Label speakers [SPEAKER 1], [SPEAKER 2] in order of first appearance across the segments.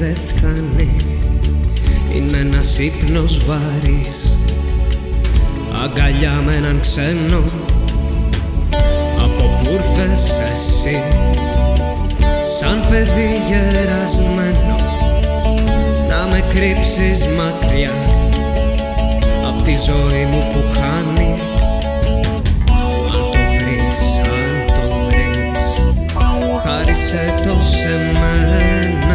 [SPEAKER 1] δεν φθάνει Είναι ένας ύπνος βαρύς. Αγκαλιά με έναν ξένο. Από που ήρθες εσύ. Σαν παιδί γερασμένο. Να με κρύψεις μακριά. Απ' τη ζωή μου που χάνει. Αν το βρεις, αν το βρεις. Χάρισε το σε μένα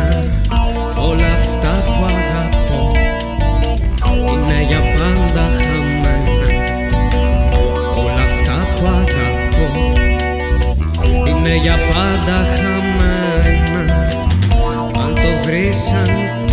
[SPEAKER 1] Αν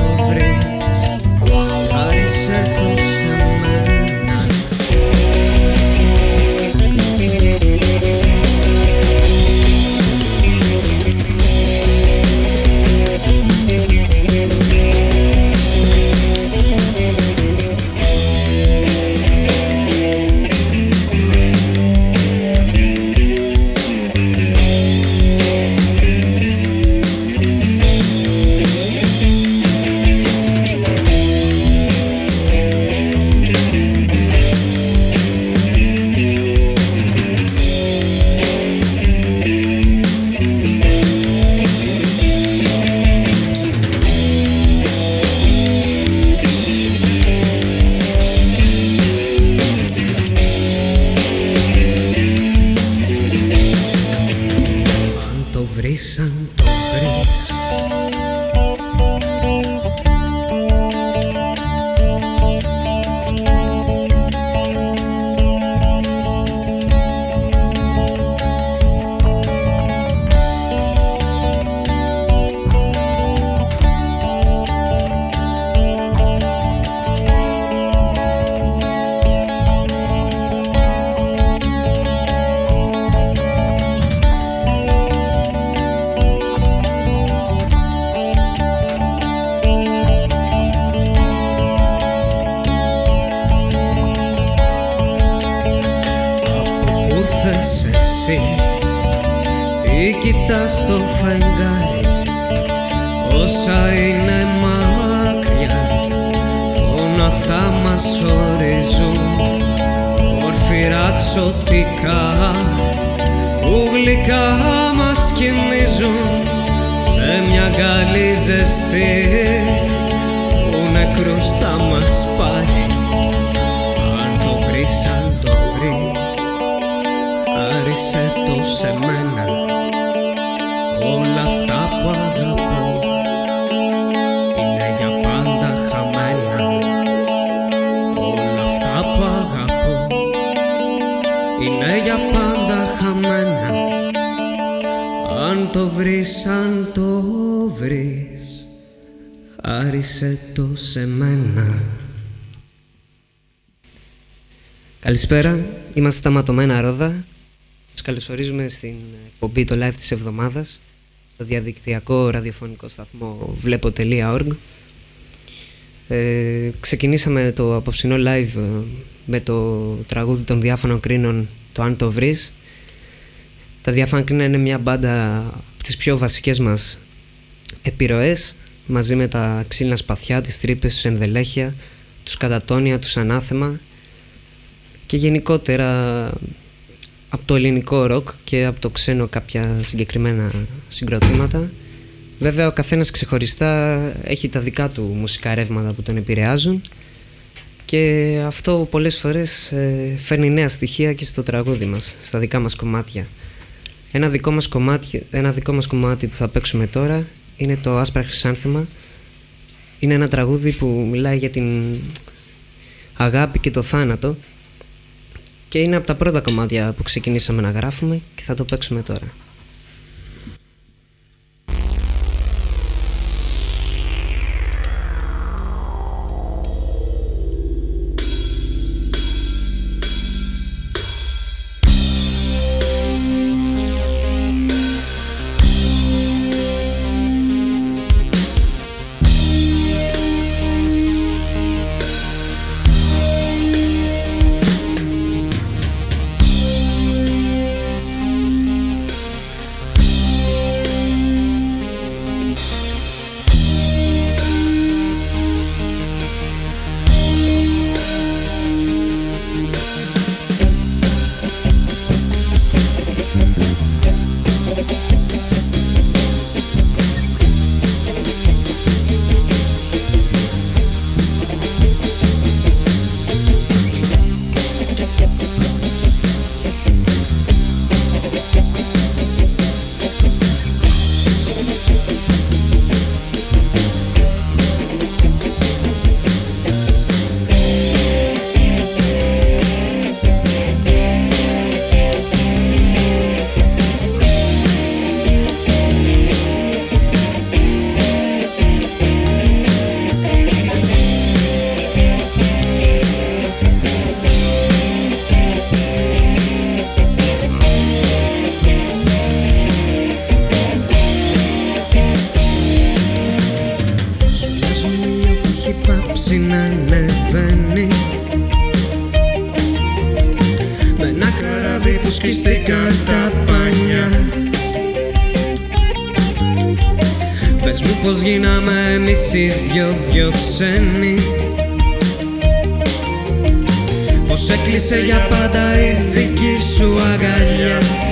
[SPEAKER 1] Ορφυρά ξωτικά Που γλυκά μας κοιμίζουν Σε μια αγκαλή ζεστή Που νεκρούς θα μας πάρει το βρεις, αν το βρεις Χάρισε το σε μένα Καλησπέρα, είμαστε στα Ματωμένα Ρόδα. Σας καλωσορίζουμε στην εκπομπή το live της εβδομάδας στο διαδικτυακό ραδιοφωνικό σταθμό βλέπω.org ε, Ξεκινήσαμε το απόψινό live ε, με το τραγούδι των διάφανων κρίνων το «Αν το βρεις». Τα διάφανα κρίνα είναι μια μπάντα από τις πιο βασικές μας επιρροές μαζί με τα ξύλινα σπαθιά, τις τρύπες, τους ενδελέχεια, τους κατατόνια, τους ανάθεμα και γενικότερα από το ελληνικό ροκ και από το ξένο κάποια συγκεκριμένα συγκροτήματα
[SPEAKER 2] Βέβαια ο καθένας ξεχωριστά έχει τα δικά του μουσικά ρεύματα που τον επηρεάζουν και αυτό πολλές φορές ε, φέρνει νέα στοιχεία και στο τραγούδι μας, στα δικά μας κομμάτια. Ένα δικό μας κομμάτι, ένα δικό μας κομμάτι που θα παίξουμε τώρα είναι το «Άσπρα Χρυσάνθεμα». Είναι ένα τραγούδι που μιλάει για την αγάπη και το θάνατο και είναι από τα πρώτα κομμάτια που ξεκινήσαμε να γράφουμε και θα το παίξουμε τώρα.
[SPEAKER 1] έχει πάψει να ανεβαίνει. Με ένα καράβι που σκίστηκα τα πανιά. Πες μου πως γίναμε εμείς οι δυο δυο ξένοι Πως έκλεισε για πάντα η δική σου αγκαλιά.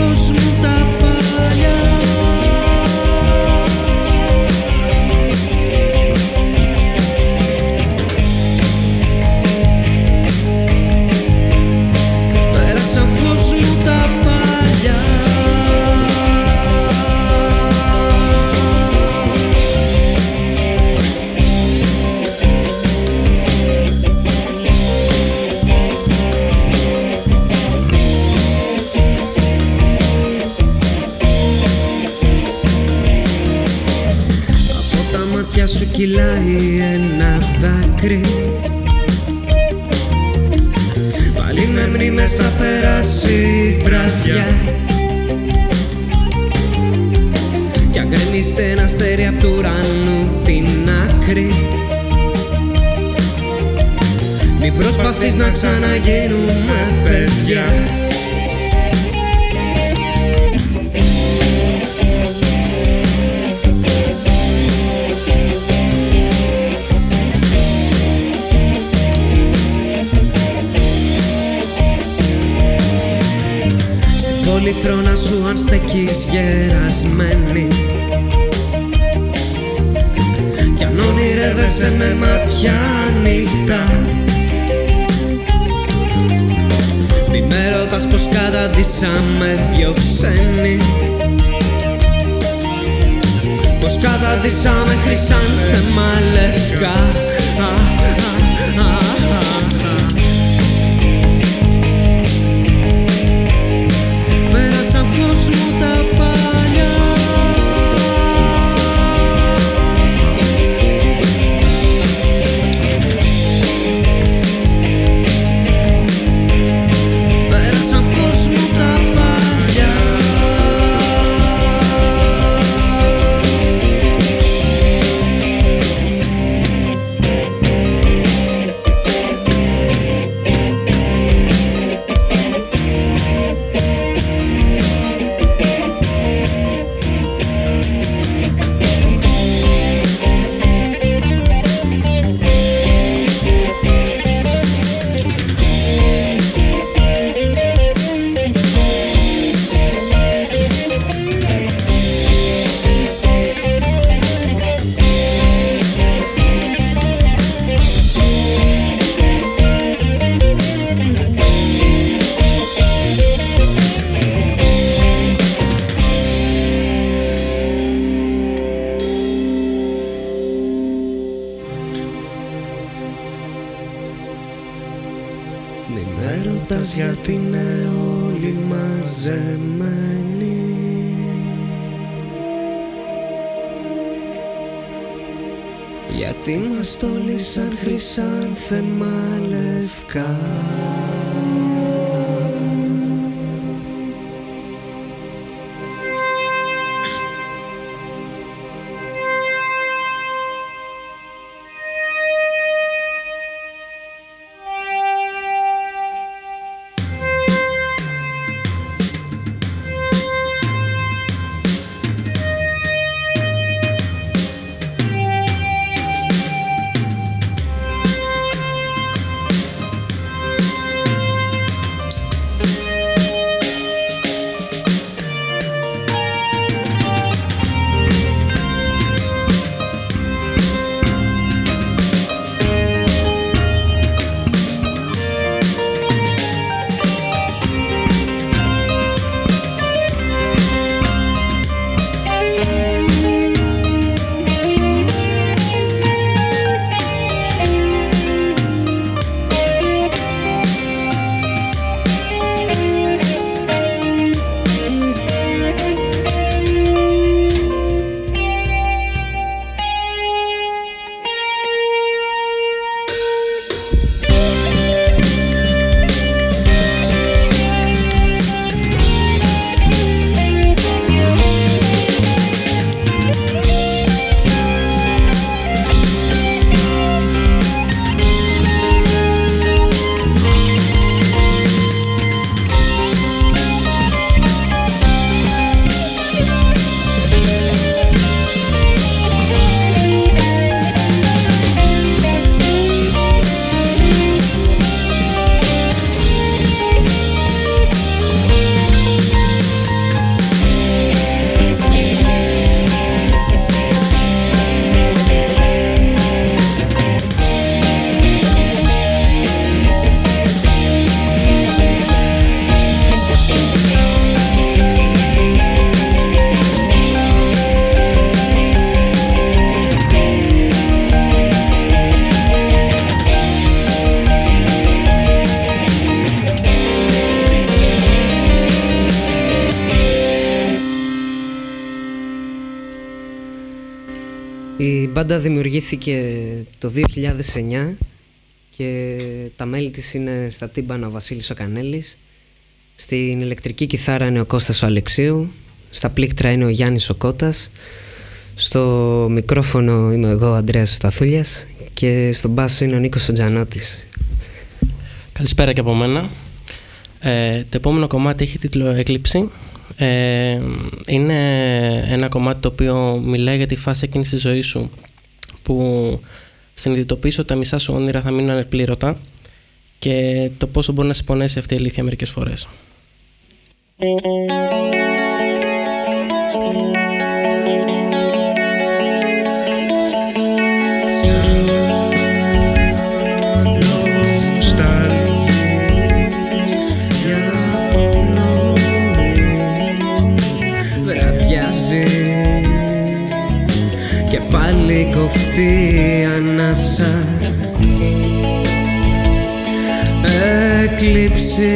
[SPEAKER 1] Πέρασαν φως κυλάει ένα δάκρυ. Πάλι με μνήμες θα περάσει η βραδιά. Κι αν γκρεμίστε ένα αστέρι απ' του ουρανού την άκρη. Μην προσπαθείς να ξαναγίνουμε παιδιά πολυθρόνα σου αν στεκείς γερασμένη. Κι αν ονειρεύεσαι με μάτια ανοιχτά. Μη με ρωτάς πως καταντήσαμε δυο ξένοι Πως καταντήσαμε χρυσάνθεμα λευκά. Σαν φως ρωτάς γιατί είναι όλοι μαζεμένοι. Γιατί μας τόλισαν χρυσάνθεμα λευκά
[SPEAKER 2] δημιουργήθηκε το 2009 και τα μέλη της είναι στα τύμπανα ο Βασίλης ο Κανέλης, στην ηλεκτρική κιθάρα είναι ο Κώστας ο Αλεξίου, στα πλήκτρα είναι ο Γιάννης ο Κώτας, στο μικρόφωνο είμαι εγώ ο Ανδρέας Σταθούλιας και στο μπάσο είναι ο Νίκος ο Τζανότης.
[SPEAKER 3] Καλησπέρα και από μένα. Ε, το επόμενο κομμάτι έχει τίτλο «Έκλειψη». Ε, είναι ένα κομμάτι το οποίο μιλάει για τη φάση εκείνης της ζωής σου που συνειδητοποιήσω ότι τα μισά σου όνειρα θα μείνουν ανεπλήρωτα και το πόσο μπορεί να σε πονέσει αυτή η αλήθεια μερικές φορές.
[SPEAKER 1] Πάλι κοφτεί ανάσα. Έκλειψη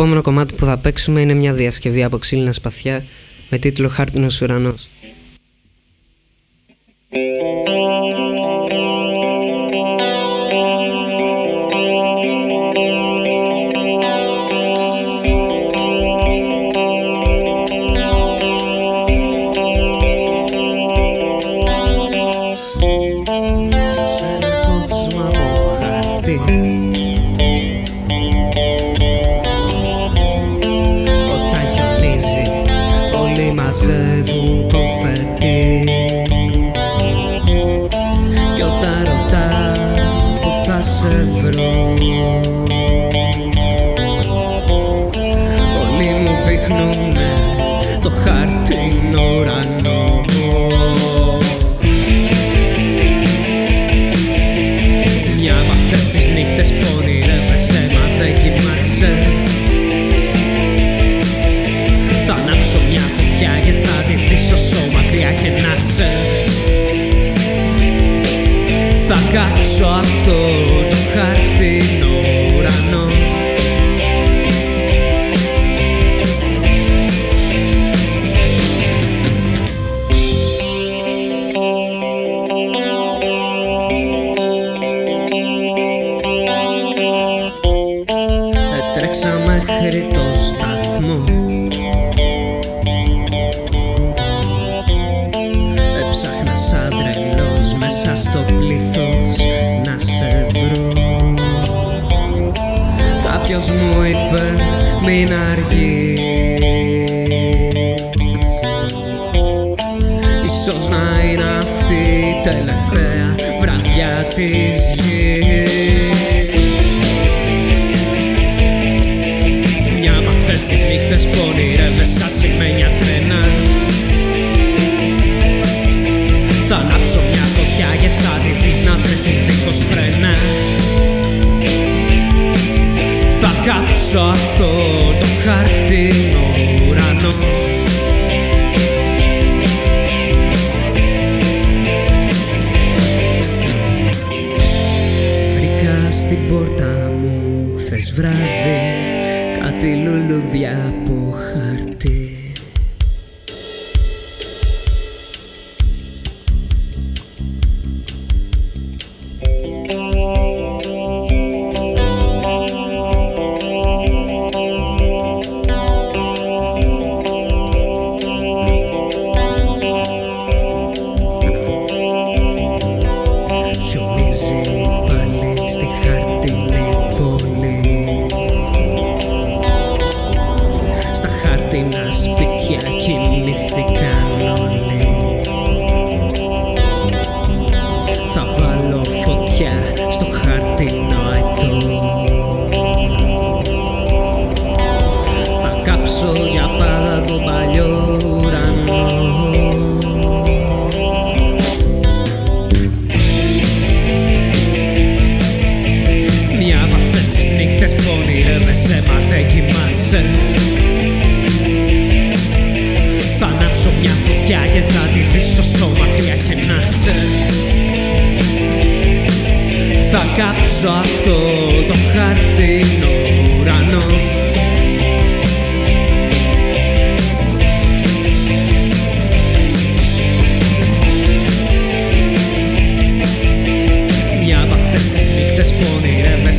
[SPEAKER 1] επόμενο κομμάτι που θα παίξουμε είναι μια διασκευή από ξύλινα σπαθιά με τίτλο «Χάρτινος ουρανός». soft κάψω για πάντα τον παλιό ουρανό. Μια από αυτές τις νύχτες που ονειρεύεσαι μα δεν κοιμάσαι. Θα ανάψω μια φωτιά και θα τη στο σώμα μακριά και να σε. Θα κάψω αυτό το χαρτινό ουρανό.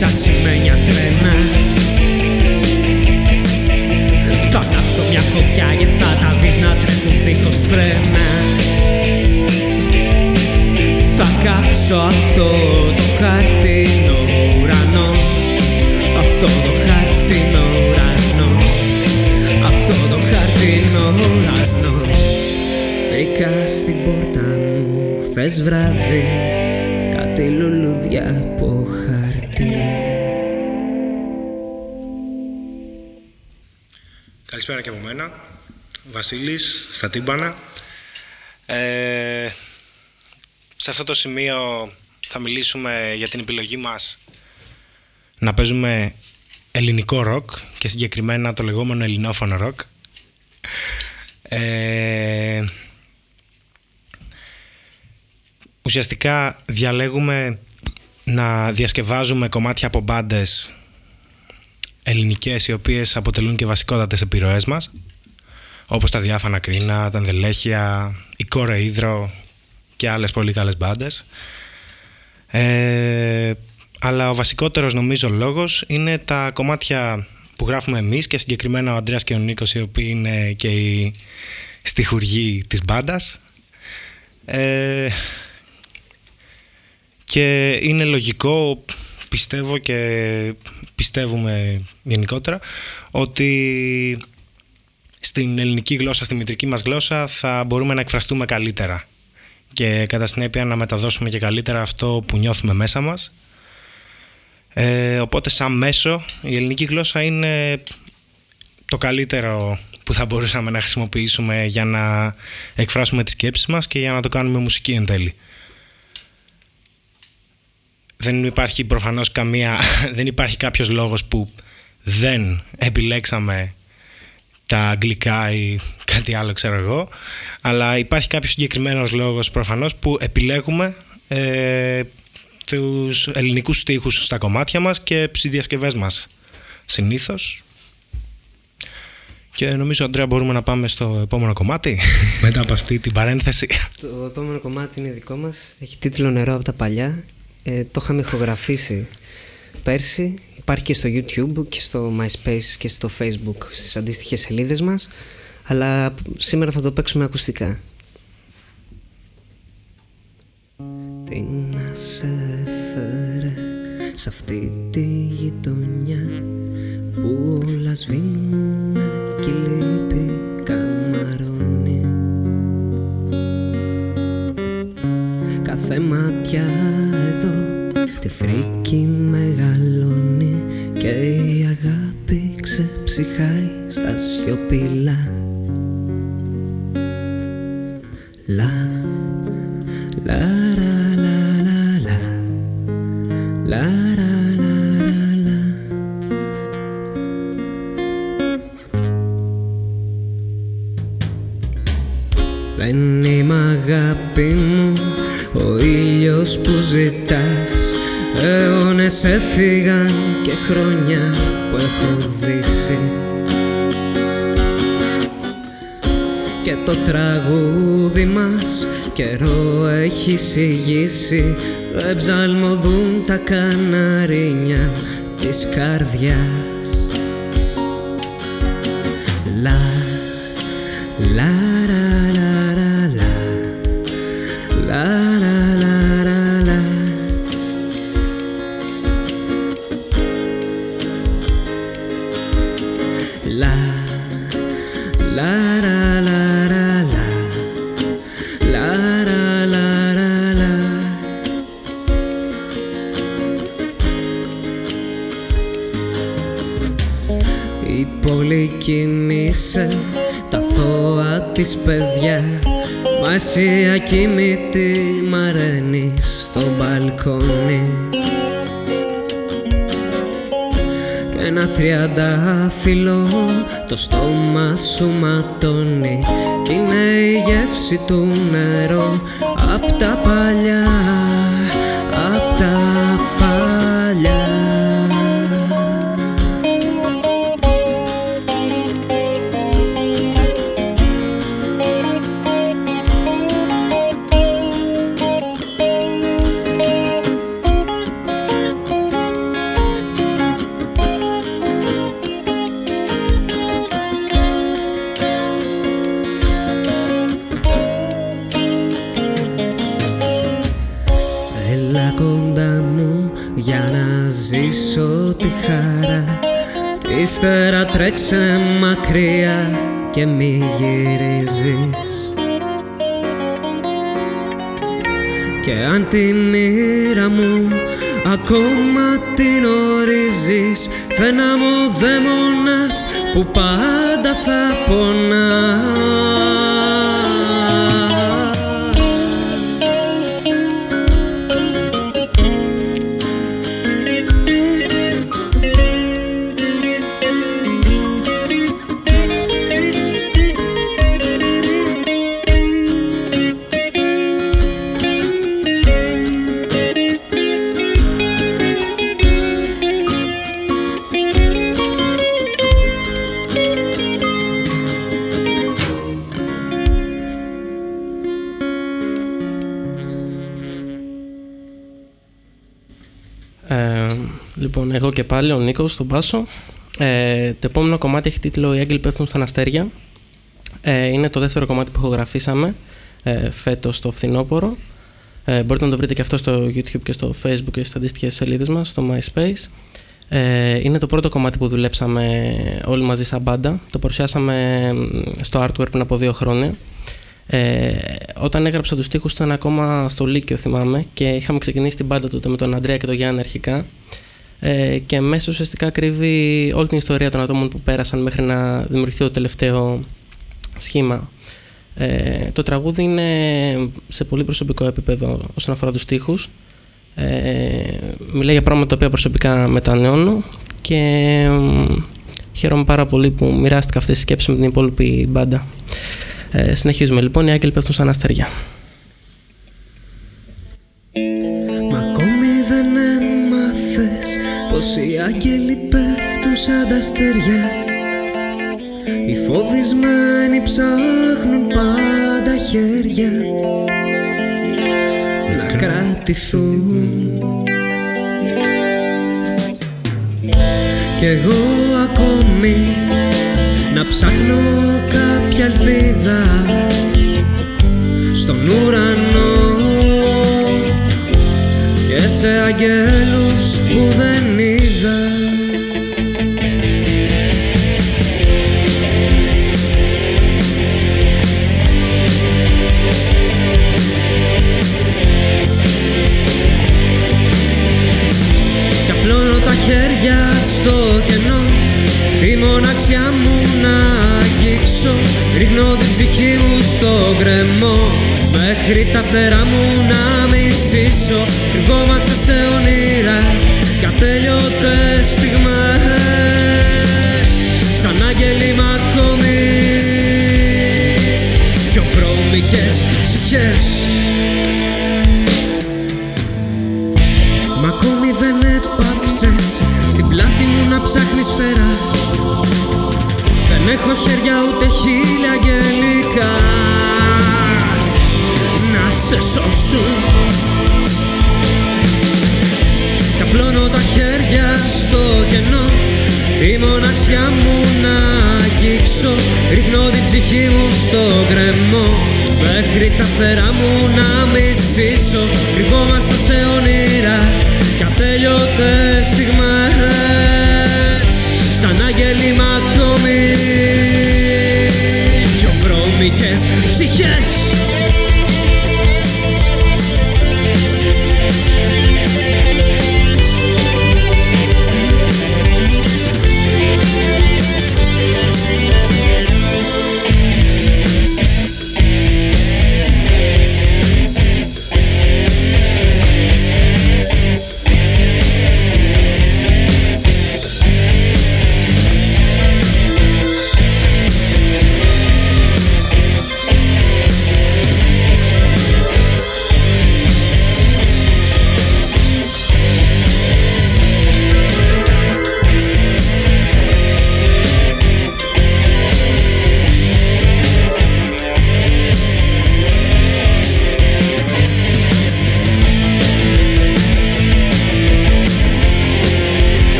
[SPEAKER 1] μέσα σημαίνια τρένα. Θα ανάψω μια φωτιά και θα τα δεις να τρέχουν δίχως φρένα. Θα κάψω αυτό το χαρτινό ουρανό. Αυτό το χαρτινό ουρανό. Αυτό το χαρτινό ουρανό. Βρήκα στην πόρτα μου χθες βράδυ. Κάτι λουλούδια από χάρη. Καλησπέρα και από μένα. Βασίλης,
[SPEAKER 4] στα τύμπανα. Ε, σε αυτό το σημείο θα μιλήσουμε για την επιλογή μας να παίζουμε ελληνικό ροκ και συγκεκριμένα το λεγόμενο ελληνόφωνο ροκ. Ε, ουσιαστικά διαλέγουμε να διασκευάζουμε κομμάτια από μπάντες ελληνικές οι οποίες αποτελούν και βασικότατες επιρροές μας όπως τα διάφανα κρίνα, τα ενδελέχεια, η κόρε Ήδρο και άλλες πολύ καλές μπάντες. Ε, αλλά ο βασικότερος νομίζω λόγος είναι τα κομμάτια που γράφουμε εμείς και συγκεκριμένα ο Αντρέας και ο Νίκος οι οποίοι είναι και οι στιχουργοί της μπάντας. Ε, και είναι λογικό, πιστεύω και πιστεύουμε γενικότερα, ότι στην ελληνική γλώσσα, στη μητρική μας γλώσσα θα μπορούμε να εκφραστούμε καλύτερα και κατά συνέπεια να μεταδώσουμε και καλύτερα αυτό που νιώθουμε μέσα μας. Ε, οπότε σαν μέσο η ελληνική γλώσσα είναι το καλύτερο που θα μπορούσαμε να χρησιμοποιήσουμε για να εκφράσουμε τις σκέψεις μας και για να το κάνουμε μουσική εν τέλει. Δεν υπάρχει προφανώς καμία, δεν υπάρχει κάποιος λόγος που δεν επιλέξαμε τα αγγλικά ή κάτι άλλο ξέρω εγώ αλλά υπάρχει κάποιος συγκεκριμένος λόγος προφανώς που επιλέγουμε ε, τους ελληνικούς στίχους στα κομμάτια μας και στις διασκευές μας συνήθως και νομίζω, Αντρέα, μπορούμε να πάμε στο επόμενο κομμάτι μετά από αυτή την παρένθεση.
[SPEAKER 1] Το επόμενο κομμάτι είναι δικό μας. Έχει τίτλο «Νερό από τα παλιά». Ε, το είχαμε ηχογραφήσει πέρσι. Υπάρχει και στο YouTube και στο MySpace και στο Facebook στις αντίστοιχες σελίδες μας. Αλλά σήμερα θα το παίξουμε ακουστικά. Τι να σε έφερε σε αυτή τη γειτονιά που όλα σβήνουνε κι λύπη Κάθε μάτια εδώ. Τη φρίκη μεγαλώνει και η αγάπη ξεψυχάει στα σιωπηλά. Λα, λα, λα, λα, λα, λα, λα Δεν είμαι αγάπη μου ο ήλιος που ζητάς Αιώνες έφυγαν και χρόνια που έχω δύσει. Και το τραγούδι μας καιρό έχει συγγύσει Δεν ψαλμοδούν τα καναρίνια της καρδιάς. Λα, λα, εσύ ακοιμητή μαραίνεις στο μπαλκόνι. Και ένα τριαντάφυλλο το στόμα σου ματώνει. Κι είναι η γεύση του τρέξε μακριά και μη γυρίζεις. Και αν τη μοίρα μου ακόμα την ορίζεις Φαίνα μου δαίμονας που πάντα θα
[SPEAKER 3] πονάς εγώ και πάλι ο Νίκος στον Πάσο. Ε, το επόμενο κομμάτι έχει τίτλο «Οι άγγελοι πέφτουν στα αστέρια». Ε, είναι το δεύτερο κομμάτι που ηχογραφήσαμε ε, φέτος το φθινόπωρο. Ε, μπορείτε να το βρείτε και αυτό στο YouTube και στο Facebook και στις αντίστοιχες σελίδες μας, στο MySpace. Ε, είναι το πρώτο κομμάτι που δουλέψαμε όλοι μαζί σαν μπάντα. Το παρουσιάσαμε στο artwork πριν από δύο χρόνια. Ε, όταν έγραψα τους στίχους ήταν ακόμα στο Λύκειο θυμάμαι και είχαμε ξεκινήσει την μπάντα τότε με τον Αντρέα και τον Γιάννη αρχικά ε, και μέσα ουσιαστικά κρύβει όλη την ιστορία των ατόμων που πέρασαν μέχρι να δημιουργηθεί το τελευταίο σχήμα. Ε, το τραγούδι είναι σε πολύ προσωπικό επίπεδο όσον αφορά τους στίχους. Ε, μιλάει για πράγματα τα οποία προσωπικά μετανεώνω και ε, χαίρομαι πάρα πολύ που μοιράστηκα αυτές τις σκέψεις με την υπόλοιπη μπάντα. Ε, συνεχίζουμε λοιπόν, οι άγγελοι πέφτουν σαν αστεριά.
[SPEAKER 1] Πως οι άγγελοι πέφτουν σαν τα αστέρια. Οι φοβισμένοι ψάχνουν πάντα χέρια. Να κρατηθούν. Κι εγώ ακόμη να ψάχνω κάποια ελπίδα. Στον ουρανό. Και σε αγγέλους που δεν Ρίχνω την ψυχή μου στο γκρεμό. Μέχρι τα φτερά μου να μισήσω. Κρυβόμαστε σε όνειρα και ατέλειωτες στιγμές. Σαν άγγελοι μ' ακόμη. Πιο βρώμικες ψυχές. Μα ακόμη δεν έπαψες. Στην πλάτη μου να ψάχνεις φτερά Δεν έχω χέρια ούτε χείλη αγγελικά Να σε σώσουν Καπλώνω τα χέρια στο κενό. Τη μοναξιά μου να αγγίξω. Ρίχνω την ψυχή μου στο γκρεμό. Μέχρι τα φτερά μου να μισήσω. Κρυβόμαστε σε όνειρα. Κι ατέλειωτες στιγμές Σαν άγγελοι μ' ακόμη. Πιο βρώμικες ψυχές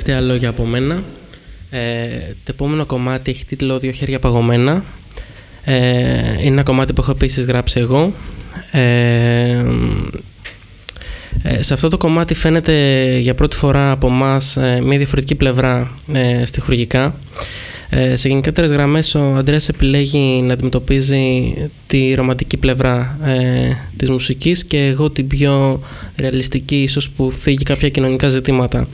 [SPEAKER 3] τελευταία λόγια από μένα. Ε, το επόμενο κομμάτι έχει τίτλο «Δύο χέρια παγωμένα». είναι ένα κομμάτι που έχω επίσης γράψει εγώ. σε αυτό το κομμάτι φαίνεται για πρώτη φορά από εμάς μια διαφορετική πλευρά στοιχουργικά. Ε, σε γενικότερες γραμμές, ο Αντρέα επιλέγει να αντιμετωπίζει τη ρομαντική πλευρά ε, της μουσικής και εγώ την πιο ρεαλιστική, ίσως που θίγει κάποια κοινωνικά ζητήματα.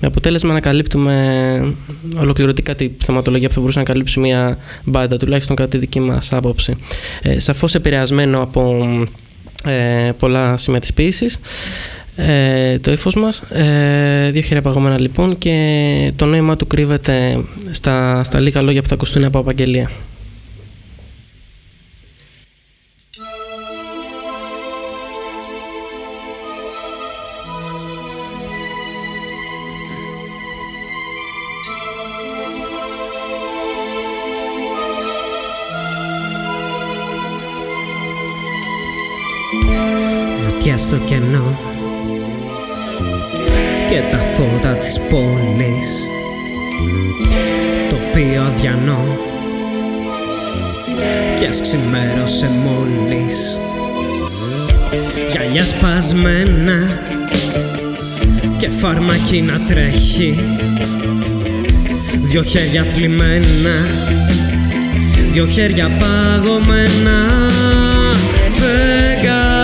[SPEAKER 3] Με αποτέλεσμα να καλύπτουμε ολοκληρωτικά τη θεματολογία που θα μπορούσε να καλύψει μια μπάντα, τουλάχιστον κατά τη δική μας άποψη. Ε, Σαφώς επηρεασμένο από ε, πολλά σημεία της ε, το ύφος μας. Ε, δύο χέρια παγωμένα λοιπόν και το νόημα του κρύβεται στα, στα λίγα λόγια που θα ακουστούν από απαγγελία
[SPEAKER 1] τα φώτα της πόλης οποίο αδιανό κι ας ξημέρωσε μόλις. Γυαλιά σπασμένα και φαρμακή να τρέχει δυο χέρια θλιμμένα δυο χέρια παγωμένα. Φεγγάρια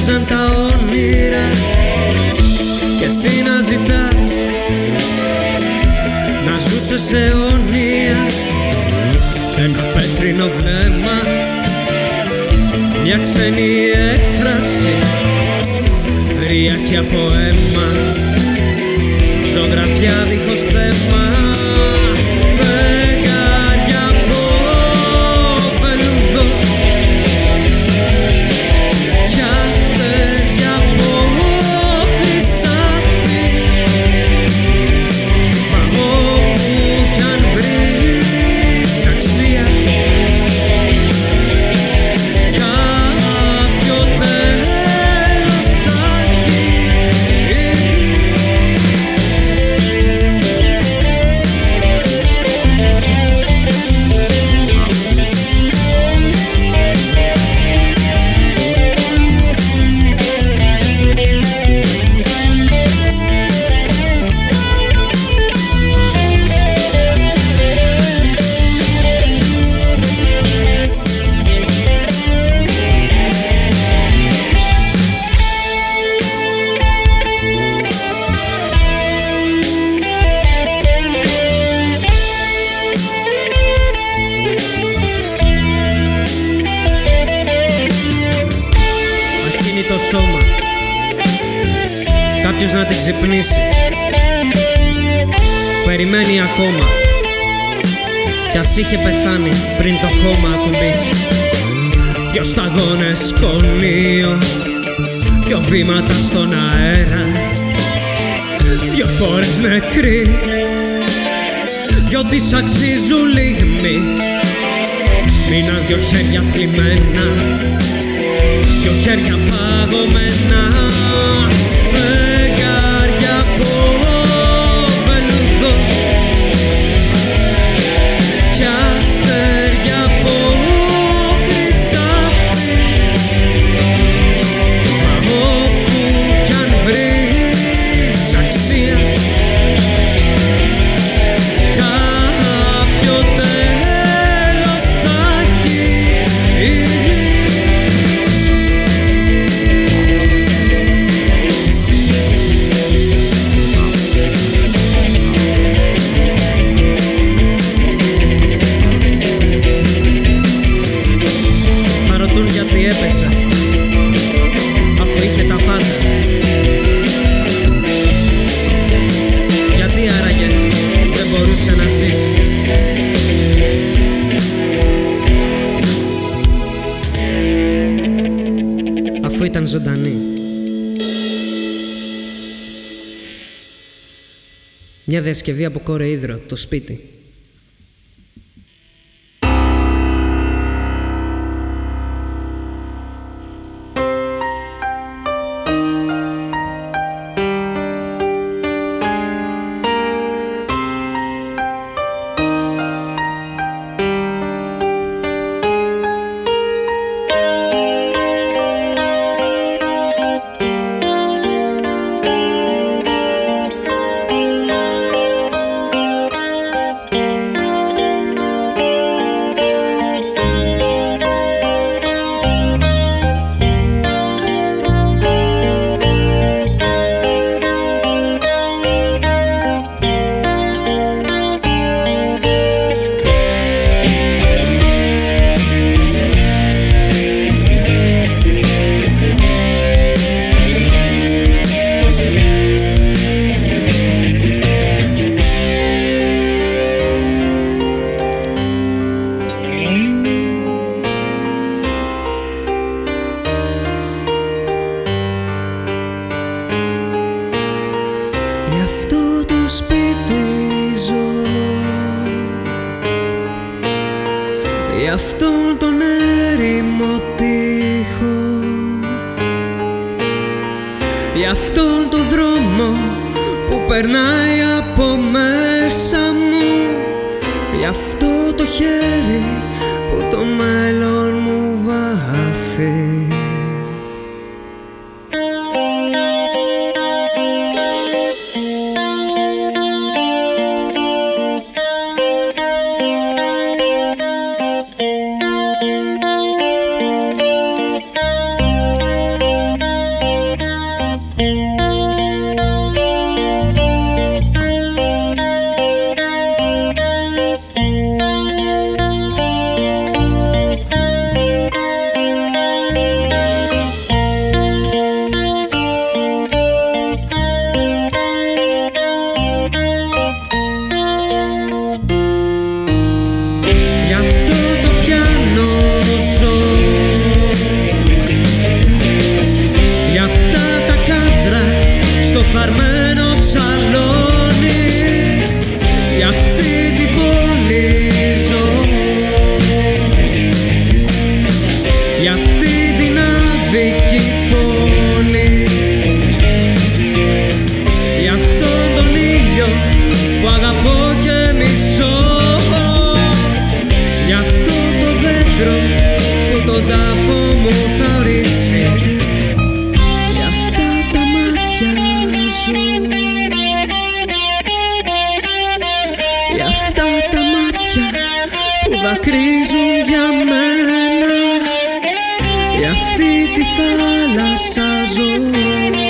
[SPEAKER 1] Εβωδιάζαν τα όνειρα και εσύ να ζητάς να ζούσες αιώνια ένα πέτρινο βλέμμα μια ξένη έκφραση ριακή από αίμα ζωγραφιά δίχως θέμα ξυπνήσει. Περιμένει ακόμα. Κι ας είχε πεθάνει πριν το χώμα ακουμπήσει. Δυο σταγόνες σκονείο Δυο βήματα στον αέρα Δυο φορές νεκροί Δυο της αξίζουν λίγμοι Μείναν δυο χέρια θλιμμένα Δυο χέρια παγωμένα Μια διασκευή από κόρε ίδρο, το σπίτι. μάτια που δακρύζουν για μένα. Για αυτή τη θάλασσα ζωή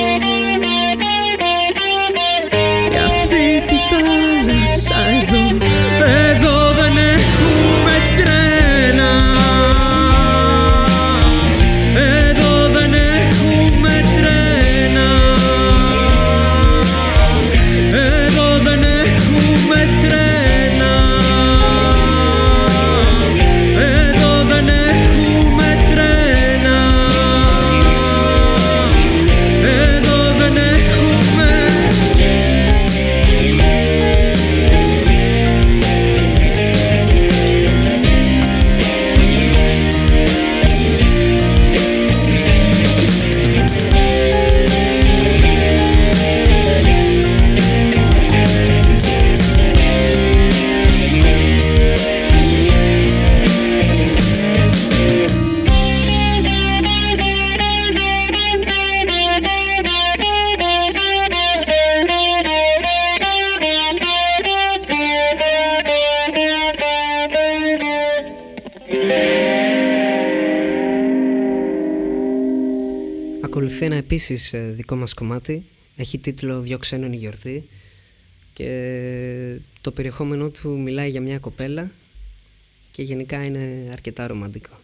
[SPEAKER 1] επίσης ε, δικό μας κομμάτι. Έχει τίτλο «Δυο ξένων η γιορτή» και το περιεχόμενό του μιλάει για μια κοπέλα και γενικά είναι αρκετά ρομαντικό.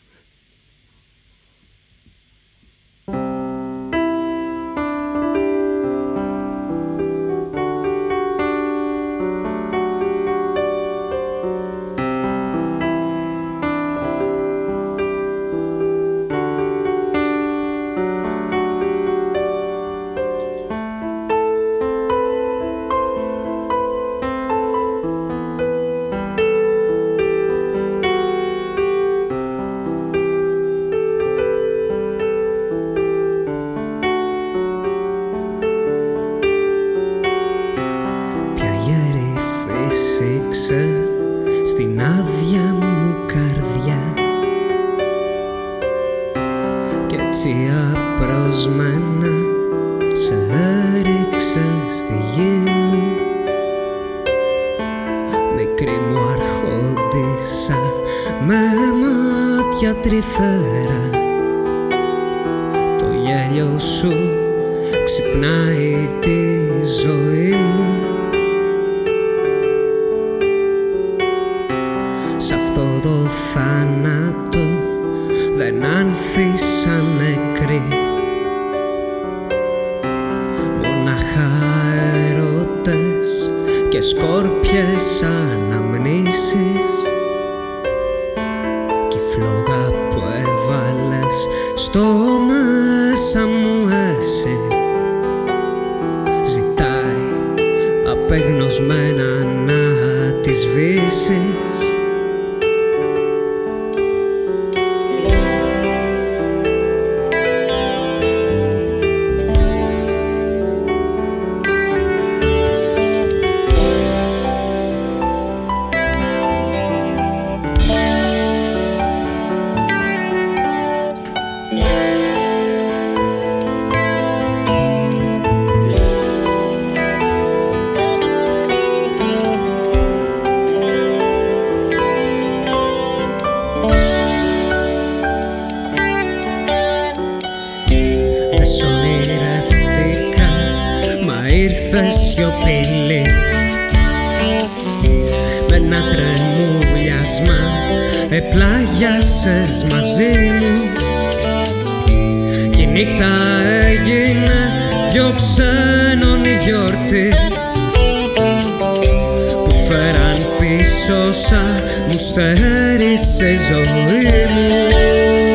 [SPEAKER 1] επλάγια επλάγιασες μαζί μου. Κι η νύχτα έγινε δυο ξένων γιορτή. Που φέραν πίσω σαν μου στέρισε η ζωή μου.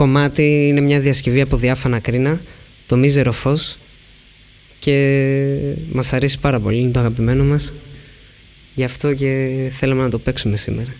[SPEAKER 1] κομμάτι είναι μια διασκευή από διάφανα κρίνα, το μίζερο φως. και μας αρέσει πάρα πολύ, είναι το αγαπημένο μας. Γι' αυτό και θέλαμε να το παίξουμε σήμερα.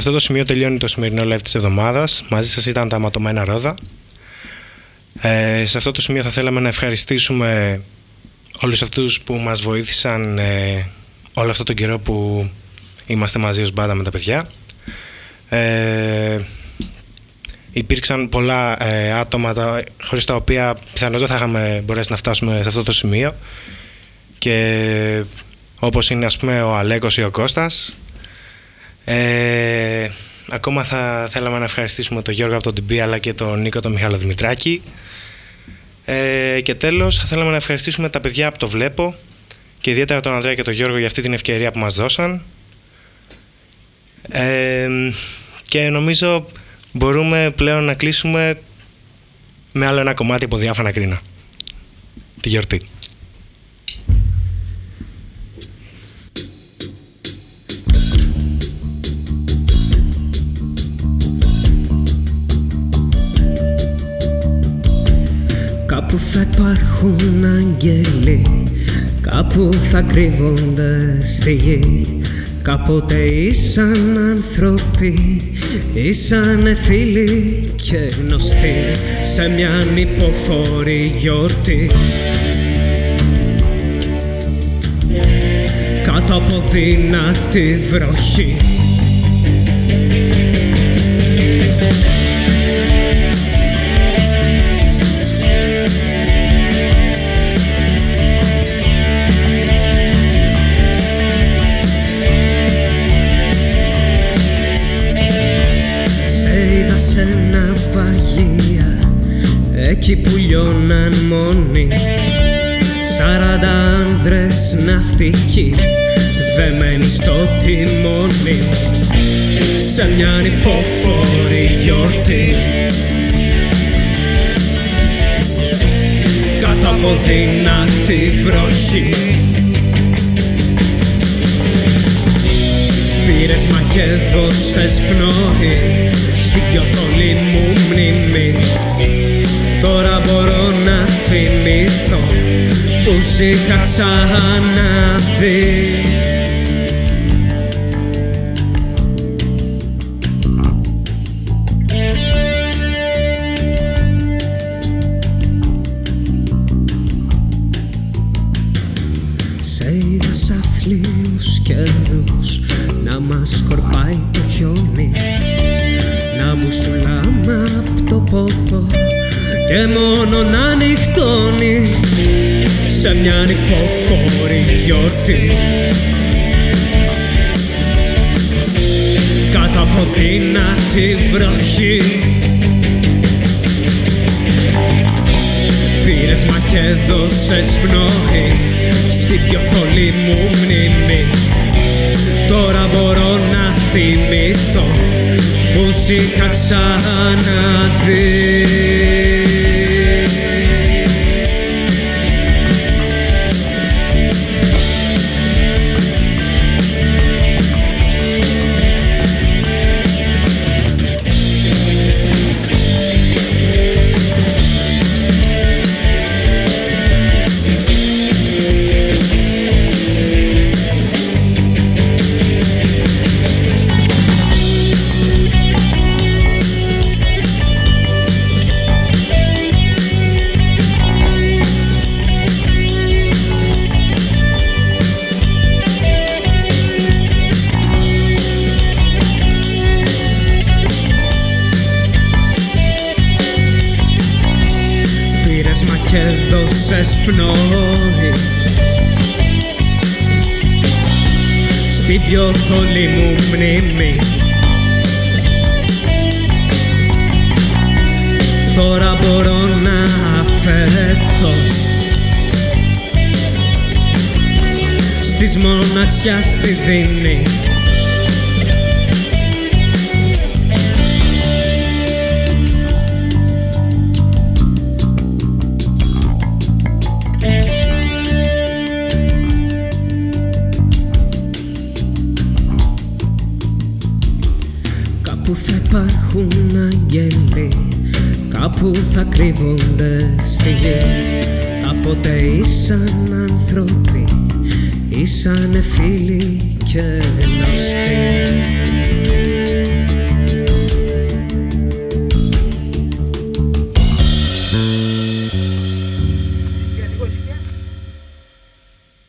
[SPEAKER 4] Σε αυτό το σημείο τελειώνει το σημερινό live της εβδομάδας. Μαζί σας ήταν τα ματωμένα ρόδα. Ε, σε αυτό το σημείο θα θέλαμε να ευχαριστήσουμε όλους αυτούς που μας βοήθησαν ε, όλο αυτό τον καιρό που είμαστε μαζί ως μπάντα με τα παιδιά. Ε, υπήρξαν πολλά ε, άτομα τα, χωρίς τα οποία πιθανώς δεν θα είχαμε μπορέσει να φτάσουμε σε αυτό το σημείο και όπως είναι ας πούμε ο Αλέκος ή ο Κώστας ε, ακόμα θα θέλαμε να ευχαριστήσουμε τον Γιώργο από τον TB αλλά και τον Νίκο τον Μιχάλο Δημητράκη. Ε, και τέλος θα θέλαμε να ευχαριστήσουμε τα παιδιά από το Βλέπω και ιδιαίτερα τον Ανδρέα και τον Γιώργο για αυτή την ευκαιρία που μας δώσαν. Ε, και νομίζω μπορούμε πλέον να κλείσουμε με άλλο ένα κομμάτι από διάφανα κρίνα. Τη γιορτή.
[SPEAKER 1] Κάπου θα υπάρχουν αγγέλοι Κάπου θα κρύβονται στη γη. Κάποτε ήσαν άνθρωποι Ήσαν φίλοι και γνωστοί Σε μια νυποφόρη γιορτή. Κάτω από δυνατή βροχή εκεί που λιώναν μόνοι. Σαράντα άνδρες ναυτικοί δεμένοι στο τιμόνι. Σε μια υπόφορη γιορτή. Κάτω από δυνατή βροχή. Πήρες μα και δώσες πνοή στην πιο θολή μου μνήμη Τώρα μπορώ να θυμηθώ που είχα ξαναδεί θολή μου μνήμη. Τώρα μπορώ να θυμηθώ πως είχα ξαναδεί